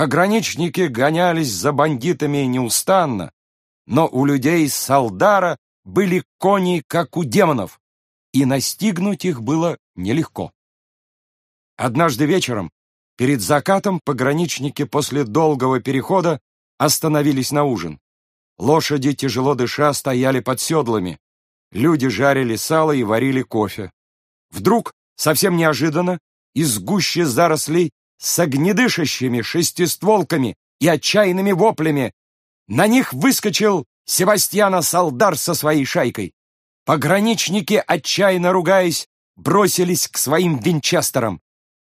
Пограничники гонялись за бандитами неустанно, но у людей Салдара были кони, как у демонов, и настигнуть их было нелегко. Однажды вечером, перед закатом, пограничники после долгого перехода остановились на ужин. Лошади, тяжело дыша, стояли под седлами. Люди жарили сало и варили кофе. Вдруг, совсем неожиданно, из гуще зарослей с огнедышащими шестистволками и отчаянными воплями на них выскочил Себастьяна Салдар со своей шайкой. Пограничники, отчаянно ругаясь, бросились к своим винчестерам.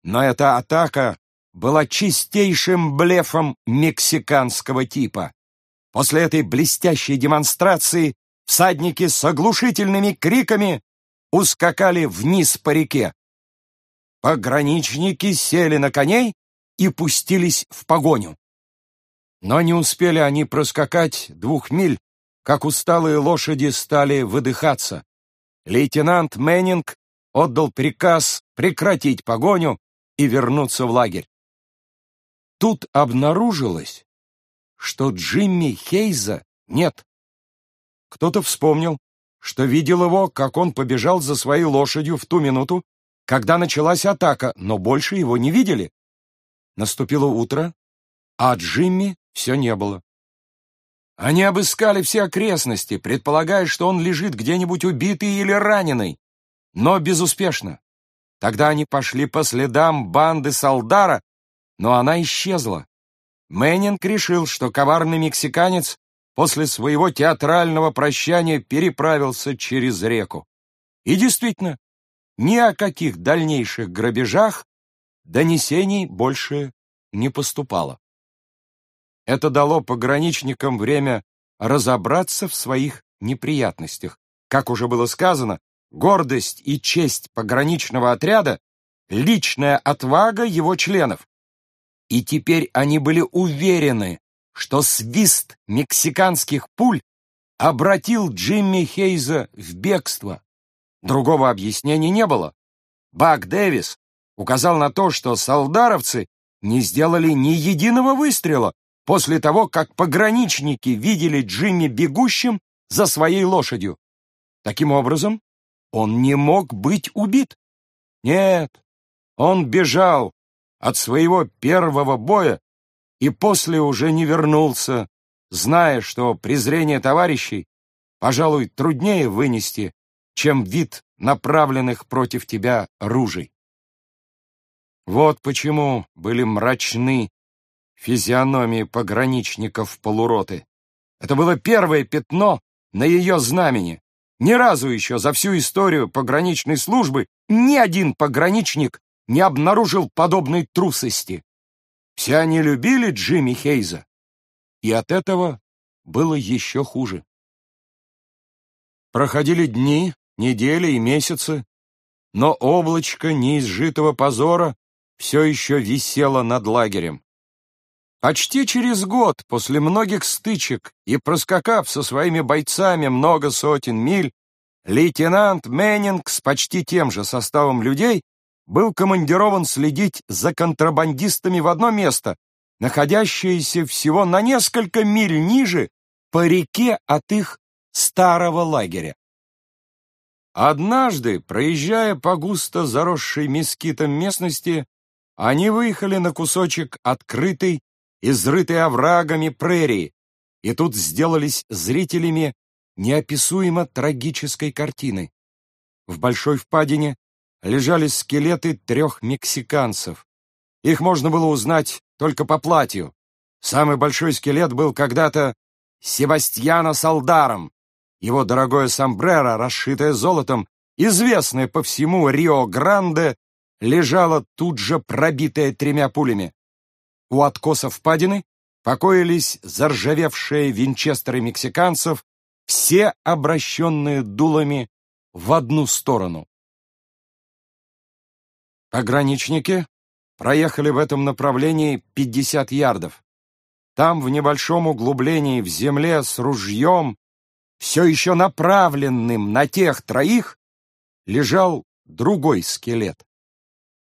Но эта атака была чистейшим блефом мексиканского типа. После этой блестящей демонстрации всадники с оглушительными криками ускакали вниз по реке. Пограничники сели на коней и пустились в погоню. Но не успели они проскакать двух миль, как усталые лошади стали выдыхаться. Лейтенант Мэннинг отдал приказ прекратить погоню и вернуться в лагерь. Тут обнаружилось, что Джимми Хейза нет. Кто-то вспомнил, что видел его, как он побежал за своей лошадью в ту минуту, когда началась атака, но больше его не видели. Наступило утро, а Джимми все не было. Они обыскали все окрестности, предполагая, что он лежит где-нибудь убитый или раненый, но безуспешно. Тогда они пошли по следам банды Салдара, но она исчезла. Мэннинг решил, что коварный мексиканец после своего театрального прощания переправился через реку. И действительно, ни о каких дальнейших грабежах донесений больше не поступало. Это дало пограничникам время разобраться в своих неприятностях. Как уже было сказано, гордость и честь пограничного отряда — личная отвага его членов. И теперь они были уверены, что свист мексиканских пуль обратил Джимми Хейза в бегство. Другого объяснения не было. Бак Дэвис указал на то, что солдаровцы не сделали ни единого выстрела после того, как пограничники видели Джимми бегущим за своей лошадью. Таким образом, он не мог быть убит. Нет, он бежал от своего первого боя и после уже не вернулся, зная, что презрение товарищей, пожалуй, труднее вынести, чем вид направленных против тебя ружей. Вот почему были мрачны физиономии пограничников полуроты. Это было первое пятно на ее знамени. Ни разу еще за всю историю пограничной службы ни один пограничник не обнаружил подобной трусости. Все они любили Джимми Хейза, и от этого было еще хуже. Проходили дни, недели и месяцы, но облачко неизжитого позора все еще висело над лагерем. Почти через год после многих стычек и проскакав со своими бойцами много сотен миль, лейтенант Мэннинг с почти тем же составом людей был командирован следить за контрабандистами в одно место, находящееся всего на несколько миль ниже по реке от их старого лагеря. Однажды, проезжая по густо заросшей мескитом местности, они выехали на кусочек открытой изрытые оврагами прерии, и тут сделались зрителями неописуемо трагической картины. В большой впадине лежали скелеты трех мексиканцев. Их можно было узнать только по платью. Самый большой скелет был когда-то Себастьяна Салдаром. Его дорогое сомбреро, расшитое золотом, известное по всему Рио-Гранде, лежало тут же пробитое тремя пулями. У откоса впадины покоились заржавевшие винчестеры мексиканцев, все обращенные дулами в одну сторону. Пограничники проехали в этом направлении 50 ярдов. Там, в небольшом углублении в земле с ружьем, все еще направленным на тех троих, лежал другой скелет.